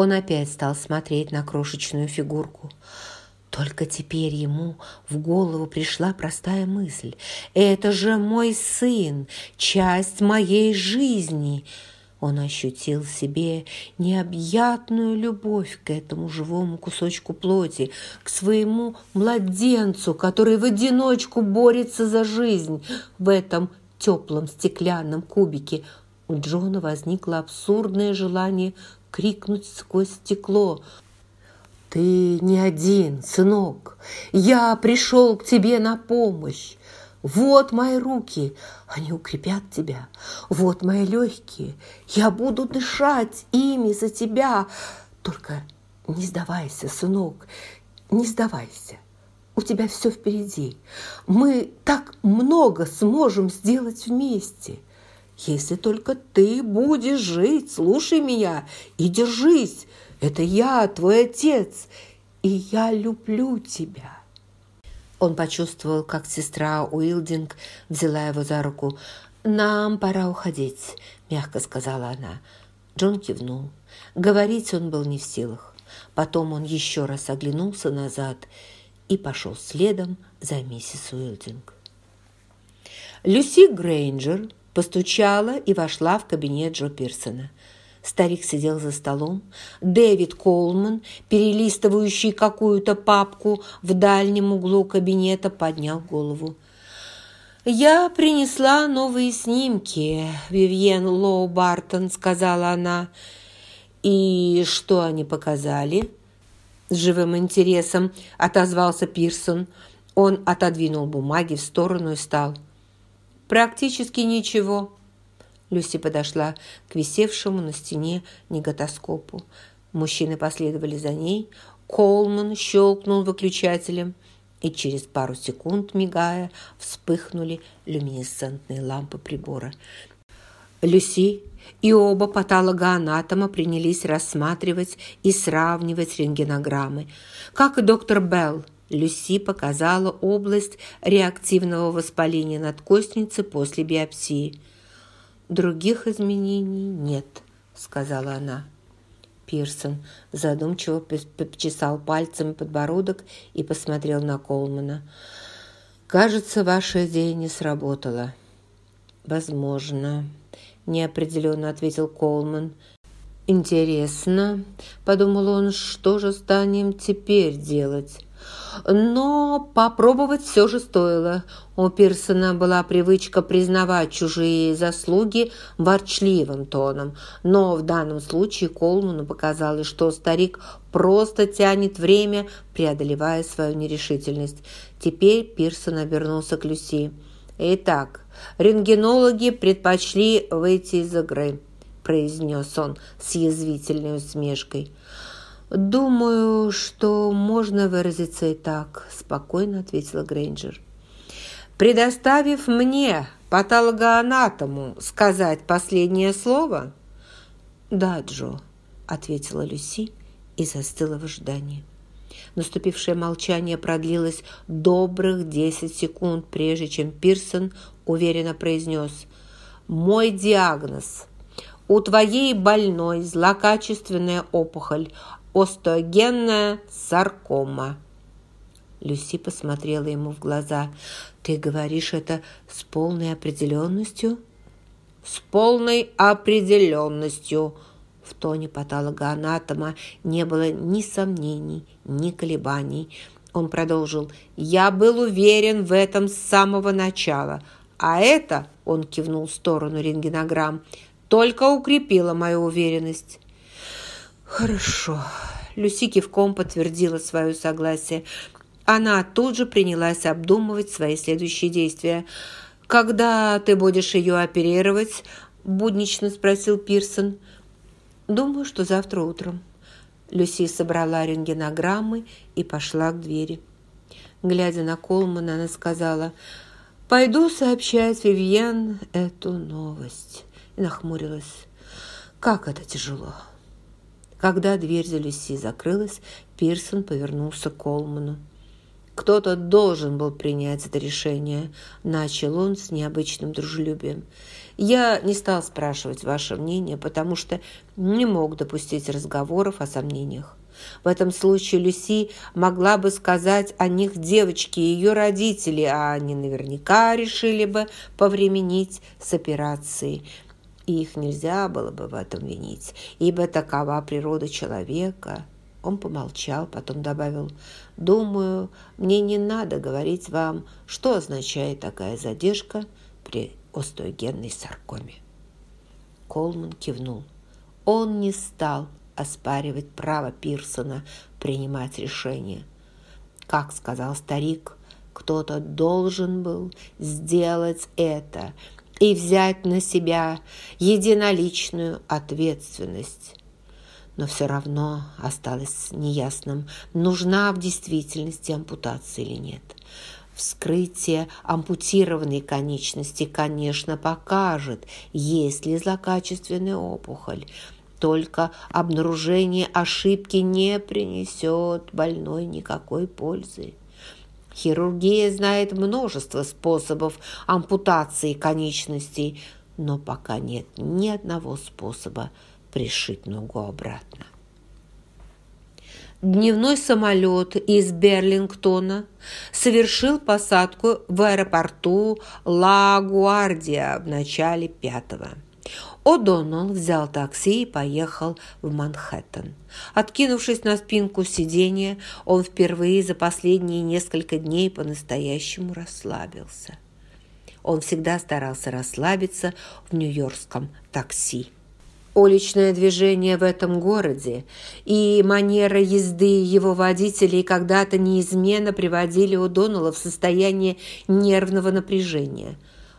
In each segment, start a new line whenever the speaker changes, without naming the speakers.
Он опять стал смотреть на крошечную фигурку. Только теперь ему в голову пришла простая мысль. «Это же мой сын, часть моей жизни!» Он ощутил в себе необъятную любовь к этому живому кусочку плоти, к своему младенцу, который в одиночку борется за жизнь в этом теплом стеклянном кубике. У Джона возникло абсурдное желание крикнуть сквозь стекло. «Ты не один, сынок! Я пришел к тебе на помощь! Вот мои руки, они укрепят тебя. Вот мои легкие, я буду дышать ими за тебя. Только не сдавайся, сынок, не сдавайся. У тебя все впереди. Мы так много сможем сделать вместе. Если только ты будешь жить, слушай меня и держись. Это я, твой отец, и я люблю тебя. Он почувствовал, как сестра Уилдинг взяла его за руку. «Нам пора уходить», – мягко сказала она. Джон кивнул. Говорить он был не в силах. Потом он еще раз оглянулся назад и пошел следом за миссис Уилдинг. Люси Грейнджер постучала и вошла в кабинет Джо Пирсона. Старик сидел за столом. Дэвид Колман, перелистывающий какую-то папку в дальнем углу кабинета, поднял голову. «Я принесла новые снимки, Вивьен Лоу Бартон», — сказала она. «И что они показали?» С живым интересом отозвался Пирсон. Он отодвинул бумаги в сторону и стал. «Практически ничего. Люси подошла к висевшему на стене неготоскопу. Мужчины последовали за ней. Колман щелкнул выключателем, и через пару секунд, мигая, вспыхнули люминесцентные лампы прибора. Люси и оба патологоанатома принялись рассматривать и сравнивать рентгенограммы. Как и доктор Белл, Люси показала область реактивного воспаления надкостницы после биопсии – «Других изменений нет», — сказала она. Пирсон задумчиво почесал пальцем подбородок и посмотрел на Колмана. «Кажется, ваша идея не сработала». «Возможно», – неопределенно ответил Колман. «Интересно», – подумал он, – «что же станем теперь делать?» Но попробовать все же стоило. У Пирсона была привычка признавать чужие заслуги ворчливым тоном. Но в данном случае Колману показалось, что старик просто тянет время, преодолевая свою нерешительность. Теперь Пирсон обернулся к Люси. «Итак, рентгенологи предпочли выйти из игры», произнес он с язвительной усмешкой. «Думаю, что можно выразиться и так», – спокойно ответила Грейнджер. «Предоставив мне, патологоанатому, сказать последнее слово?» «Да, Джо», – ответила Люси и застыла в ожидании. Наступившее молчание продлилось добрых десять секунд, прежде чем Пирсон уверенно произнес «Мой диагноз. У твоей больной злокачественная опухоль остеогенная саркома. Люси посмотрела ему в глаза. «Ты говоришь это с полной определенностью?» «С полной определенностью!» В тоне патологоанатома не было ни сомнений, ни колебаний. Он продолжил. «Я был уверен в этом с самого начала, а это, — он кивнул в сторону рентгенограмм, — только укрепило мою уверенность». «Хорошо». Люси кивком подтвердила свое согласие. Она тут же принялась обдумывать свои следующие действия. «Когда ты будешь ее оперировать?» – буднично спросил Пирсон. «Думаю, что завтра утром». Люси собрала рентгенограммы и пошла к двери. Глядя на Колмана, она сказала, «Пойду сообщать Вивьен эту новость». И нахмурилась. «Как это тяжело!» Когда дверь за Люси закрылась, Пирсон повернулся к Колману. Кто-то должен был принять это решение, начал он с необычным дружелюбием. Я не стал спрашивать ваше мнение, потому что не мог допустить разговоров о сомнениях. В этом случае Люси могла бы сказать о них девочке и ее родители, а они наверняка решили бы повременить с операцией. И их нельзя было бы в этом винить, ибо такова природа человека – он помолчал, потом добавил, «Думаю, мне не надо говорить вам, что означает такая задержка при остеогенной саркоме». Колман кивнул. Он не стал оспаривать право Пирсона принимать решение. Как сказал старик, кто-то должен был сделать это и взять на себя единоличную ответственность но все равно осталось неясным, нужна в действительности ампутация или нет. Вскрытие ампутированной конечности, конечно, покажет, есть ли злокачественная опухоль. Только обнаружение ошибки не принесет больной никакой пользы. Хирургия знает множество способов ампутации конечностей, но пока нет ни одного способа пришить ногу обратно. Дневной самолет из Берлингтона совершил посадку в аэропорту Ла-Гуардия в начале пятого. О'Доннелл взял такси и поехал в Манхэттен. Откинувшись на спинку сиденья, он впервые за последние несколько дней по-настоящему расслабился. Он всегда старался расслабиться в нью-йоркском такси. Уличное движение в этом городе и манера езды его водителей когда-то неизменно приводили О'Доннелла в состояние нервного напряжения.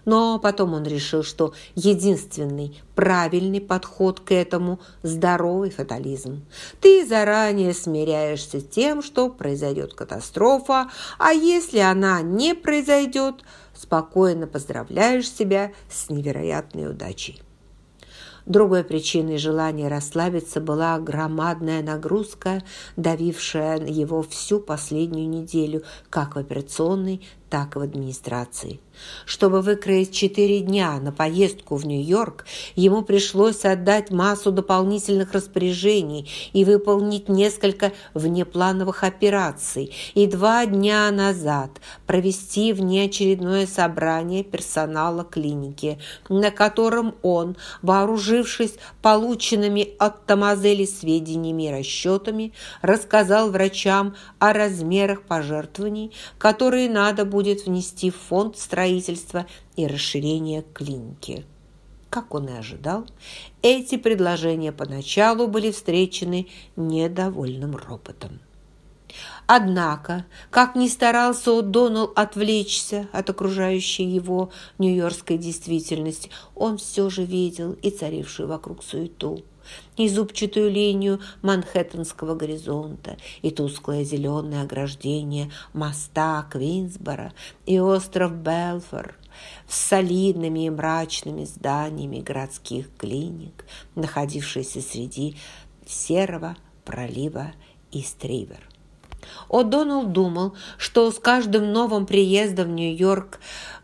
Но потом он решил, что единственный правильный подход к этому – здоровый фатализм. Ты заранее смиряешься тем, что произойдет катастрофа, а если она не произойдет, спокойно поздравляешь себя с невероятной удачей. Другой причиной желания расслабиться была громадная нагрузка, давившая его всю последнюю неделю, как в операционной, так и в администрации. Чтобы выкроить четыре дня на поездку в Нью-Йорк, ему пришлось отдать массу дополнительных распоряжений и выполнить несколько внеплановых операций, и два дня назад провести внеочередное собрание персонала клиники, на котором он, вооружившись полученными от Томазели сведениями и расчетами, рассказал врачам о размерах пожертвований, которые надо будет будет внести в фонд строительства и расширения клиники. Как он и ожидал, эти предложения поначалу были встречены недовольным ропотом. Однако, как ни старался О'Доннелл отвлечься от окружающей его нью-йоркской действительности, он все же видел и царившую вокруг суету и зубчатую линию Манхэттенского горизонта, и тусклое зеленое ограждение моста Квинсбора, и остров Белфор с солидными и мрачными зданиями городских клиник, находившиеся среди серого пролива Истривер. О'Доннелл думал, что с каждым новым приездом в Нью-Йорк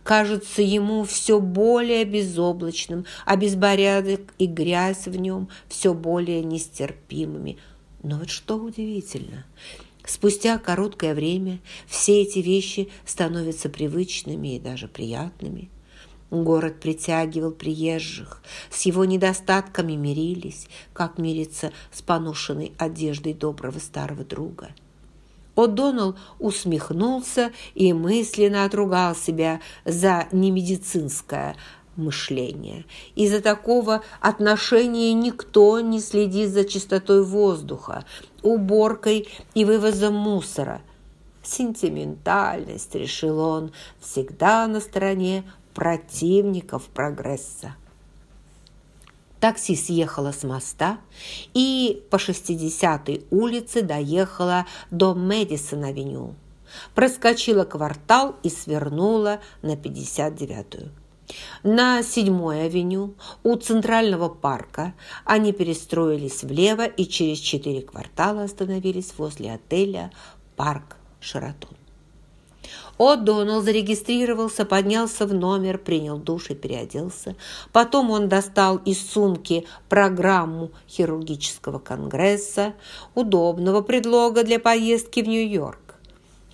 кажется ему все более безоблачным, а безборядок и грязь в нем все более нестерпимыми. Но вот что удивительно, спустя короткое время все эти вещи становятся привычными и даже приятными. Город притягивал приезжих, с его недостатками мирились, как мириться с поношенной одеждой доброго старого друга – О'Доннелл усмехнулся и мысленно отругал себя за немедицинское мышление. Из-за такого отношения никто не следит за чистотой воздуха, уборкой и вывозом мусора. Сентиментальность, решил он, всегда на стороне противников прогресса. Такси съехало с моста и по 60-й улице доехала до Мэдисон-авеню. Проскочила квартал и свернула на 59-ю. На 7-й авеню у Центрального парка они перестроились влево и через четыре квартала остановились возле отеля «Парк Шаратон». О'Доннелл зарегистрировался, поднялся в номер, принял душ и переоделся. Потом он достал из сумки программу хирургического конгресса, удобного предлога для поездки в Нью-Йорк.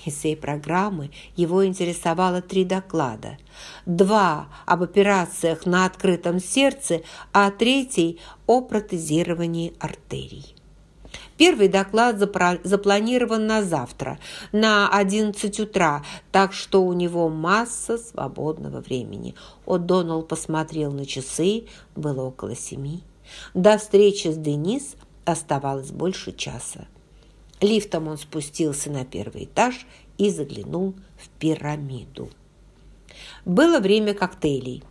Из всей программы его интересовало три доклада. Два об операциях на открытом сердце, а третий о протезировании артерий. Первый доклад запланирован на завтра, на 11 утра, так что у него масса свободного времени. О'Доннелл посмотрел на часы, было около семи. До встречи с Денис оставалось больше часа. Лифтом он спустился на первый этаж и заглянул в пирамиду. Было время коктейлей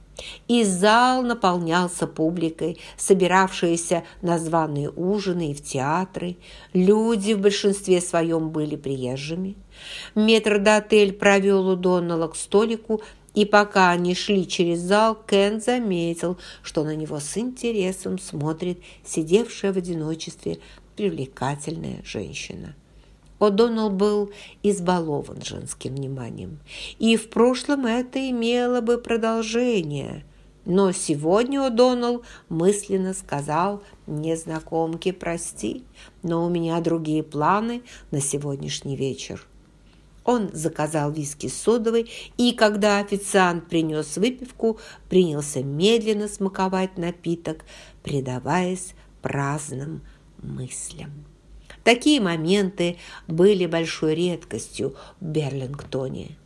и зал наполнялся публикой, собиравшиеся на званые ужины и в театры. Люди в большинстве своем были приезжими. Метрдотель провел у Доннелла к столику, и пока они шли через зал, Кен заметил, что на него с интересом смотрит сидевшая в одиночестве привлекательная женщина. О'Доннелл был избалован женским вниманием, и в прошлом это имело бы продолжение. Но сегодня О'Доннелл мысленно сказал незнакомке «Прости, но у меня другие планы на сегодняшний вечер». Он заказал виски содовой, и когда официант принес выпивку, принялся медленно смаковать напиток, предаваясь праздным мыслям. Такие моменты были большой редкостью в Берлингтоне.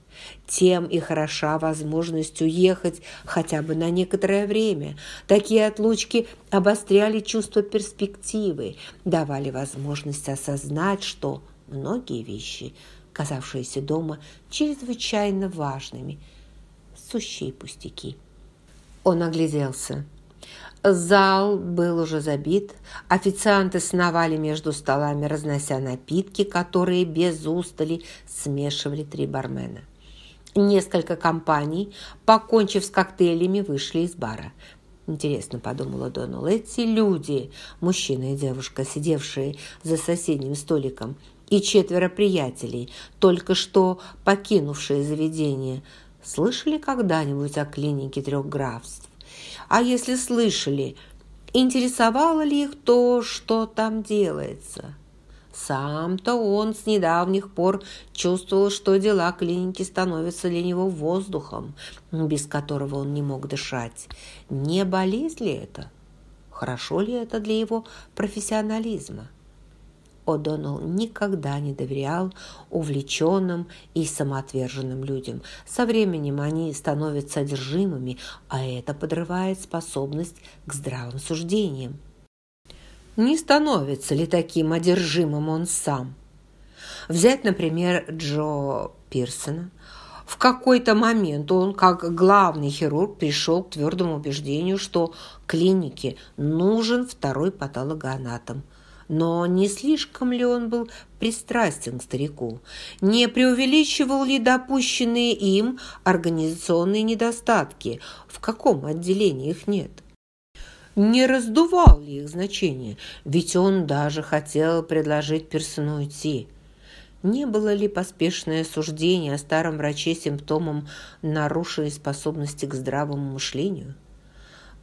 Тем и хороша возможность уехать хотя бы на некоторое время. Такие отлучки обостряли чувство перспективы, давали возможность осознать, что многие вещи, казавшиеся дома чрезвычайно важными, сущие пустяки. Он огляделся. Зал был уже забит, официанты сновали между столами, разнося напитки, которые без устали смешивали три бармена. Несколько компаний, покончив с коктейлями, вышли из бара. Интересно, подумала Донал, эти люди, мужчина и девушка, сидевшие за соседним столиком, и четверо приятелей, только что покинувшие заведение, слышали когда-нибудь о клинике трех графств? А если слышали, интересовало ли их то, что там делается? Сам-то он с недавних пор чувствовал, что дела клиники становятся для него воздухом, без которого он не мог дышать. Не болезнь ли это? Хорошо ли это для его профессионализма? О'Доннелл никогда не доверял увлеченным и самоотверженным людям. Со временем они становятся одержимыми, а это подрывает способность к здравым суждениям. Не становится ли таким одержимым он сам? Взять, например, Джо Пирсона. В какой-то момент он, как главный хирург, пришел к твердому убеждению, что клинике нужен второй патологоанатом – но не слишком ли он был пристрастен к старику? Не преувеличивал ли допущенные им организационные недостатки? В каком отделении их нет? Не раздувал ли их значение? Ведь он даже хотел предложить персону уйти. Не было ли поспешное суждение о старом враче симптомом нарушенной способности к здравому мышлению?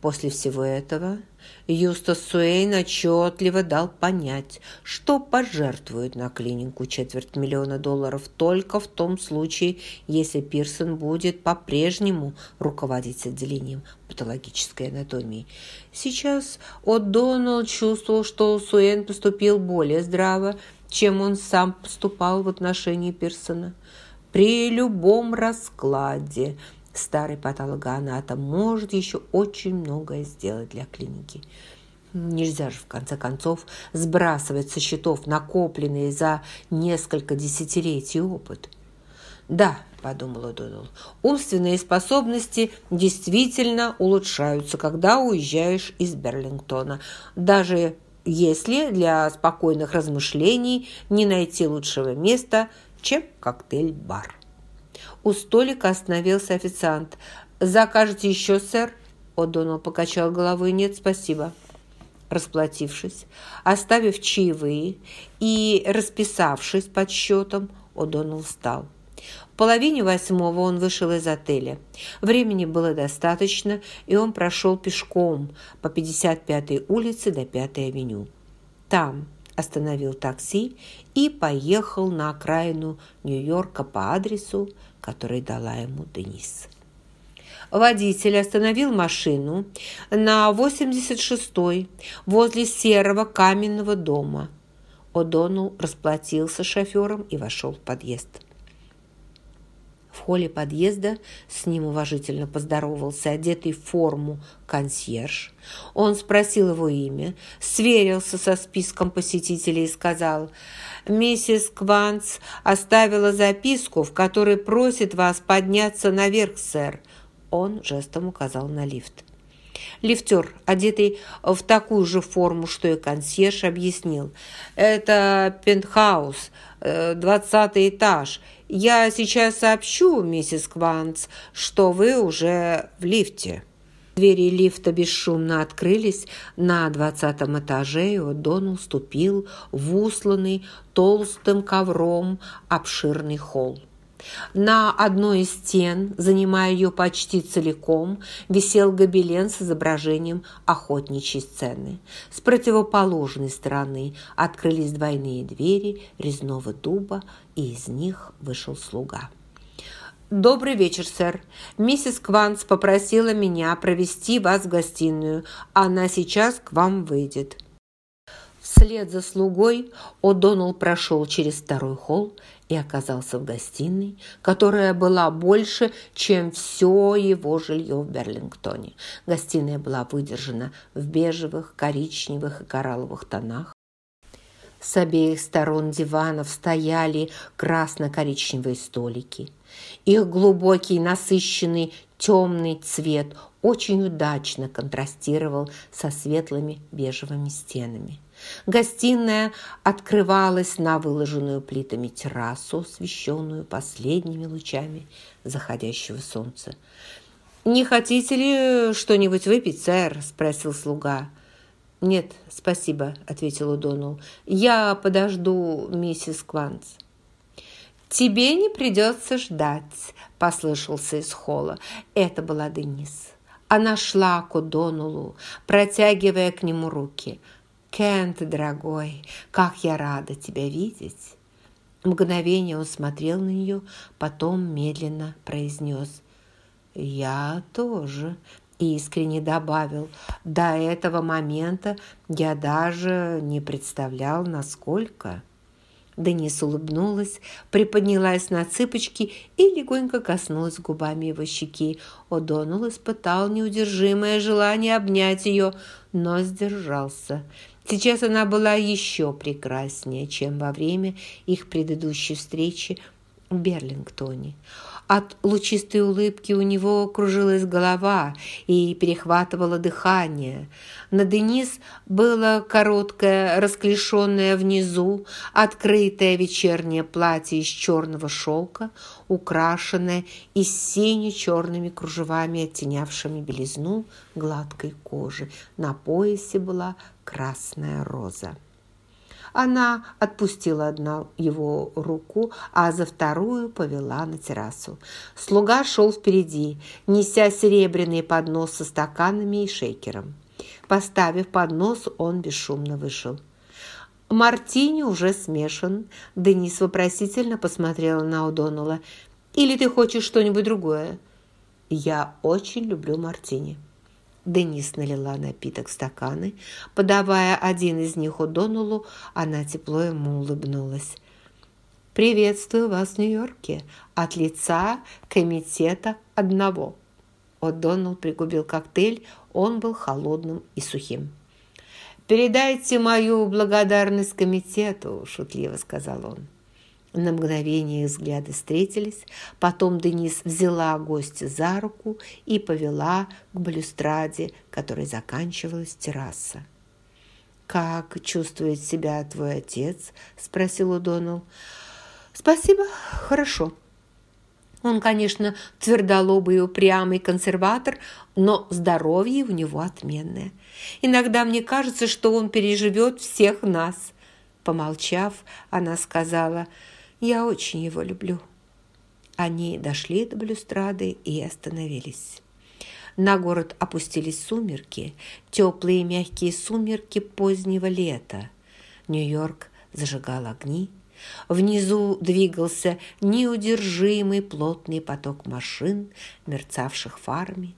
После всего этого Юстас Суэйн отчетливо дал понять, что пожертвует на клинику четверть миллиона долларов только в том случае, если Пирсон будет по-прежнему руководить отделением патологической анатомии. Сейчас О'Доннелл чувствовал, что Суэйн поступил более здраво, чем он сам поступал в отношении Пирсона. При любом раскладе – Старый патологоанатом может еще очень многое сделать для клиники. Нельзя же, в конце концов, сбрасывать со счетов накопленные за несколько десятилетий опыт. «Да», – подумала Донал, – «умственные способности действительно улучшаются, когда уезжаешь из Берлингтона, даже если для спокойных размышлений не найти лучшего места, чем коктейль-бар». У столика остановился официант. «Закажете еще, сэр?» О'Доннелл покачал головой. «Нет, спасибо». Расплатившись, оставив чаевые и расписавшись под счетом, О'Доннелл встал. В половине восьмого он вышел из отеля. Времени было достаточно, и он прошел пешком по 55-й улице до 5-й авеню. Там остановил такси и поехал на окраину Нью-Йорка по адресу, который дала ему Денис. Водитель остановил машину на 86-й возле серого каменного дома. О'Доннелл расплатился шофером и вошел в подъезд. В холле подъезда с ним уважительно поздоровался одетый в форму консьерж. Он спросил его имя, сверился со списком посетителей и сказал, «Миссис Кванц оставила записку, в которой просит вас подняться наверх, сэр». Он жестом указал на лифт. Лифтер, одетый в такую же форму, что и консьерж, объяснил. «Это пентхаус, э, двадцатый этаж. Я сейчас сообщу, миссис Кванц, что вы уже в лифте». Двери лифта бесшумно открылись на двадцатом этаже, и О'Доннелл ступил в усланный толстым ковром обширный холл. На одной из стен, занимая ее почти целиком, висел гобелен с изображением охотничьей сцены. С противоположной стороны открылись двойные двери резного дуба, и из них вышел слуга. «Добрый вечер, сэр. Миссис Кванс попросила меня провести вас в гостиную. Она сейчас к вам выйдет». Вслед за слугой О'Доннелл прошел через второй холл и оказался в гостиной, которая была больше, чем все его жилье в Берлингтоне. Гостиная была выдержана в бежевых, коричневых и коралловых тонах. С обеих сторон диванов стояли красно-коричневые столики. Их глубокий, насыщенный, темный цвет очень удачно контрастировал со светлыми бежевыми стенами. Гостиная открывалась на выложенную плитами террасу, освещенную последними лучами заходящего солнца. «Не хотите ли что-нибудь выпить, сэр?» – спросил слуга. «Нет, спасибо», – ответил Удонул. «Я подожду миссис Кванц». «Тебе не придется ждать», – послышался из холла. Это была Денис. Она шла к Удонулу, протягивая к нему руки – «Кент, дорогой, как я рада тебя видеть!» Мгновение он смотрел на нее, потом медленно произнес «Я тоже», и искренне добавил «До этого момента я даже не представлял, насколько». Денис улыбнулась, приподнялась на цыпочки и легонько коснулась губами его щеки. О'Доннелл испытал неудержимое желание обнять ее, но сдержался – Сейчас она была еще прекраснее, чем во время их предыдущей встречи в Берлингтоне. От лучистой улыбки у него кружилась голова и перехватывало дыхание. На Денис было короткое, расклешенное внизу, открытое вечернее платье из черного шелка, украшенное и сине-черными кружевами, оттенявшими белизну гладкой кожи. На поясе была красная роза. Она отпустила одну его руку, а за вторую повела на террасу. Слуга шел впереди, неся серебряный поднос со стаканами и шейкером. Поставив поднос, он бесшумно вышел. «Мартини уже смешан», – Денис вопросительно посмотрела на Удонула. «Или ты хочешь что-нибудь другое?» «Я очень люблю мартини». Денис налила напиток в стаканы. Подавая один из них О'Доннеллу, она тепло ему улыбнулась. «Приветствую вас в Нью-Йорке от лица комитета одного». О'Доннелл пригубил коктейль, он был холодным и сухим. «Передайте мою благодарность комитету», – шутливо сказал он. На мгновение взгляды встретились, потом Денис взяла гостя за руку и повела к балюстраде, которой заканчивалась терраса. «Как чувствует себя твой отец?» – спросил Удонал. «Спасибо, хорошо». Он, конечно, твердолобый и упрямый консерватор, но здоровье у него отменное. Иногда мне кажется, что он переживет всех нас. Помолчав, она сказала – я очень его люблю». Они дошли до балюстрады и остановились. На город опустились сумерки, теплые мягкие сумерки позднего лета. Нью-Йорк зажигал огни. Внизу двигался неудержимый плотный поток машин, мерцавших фарами.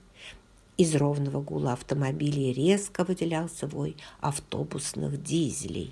Из ровного гула автомобилей резко выделялся вой автобусных дизелей.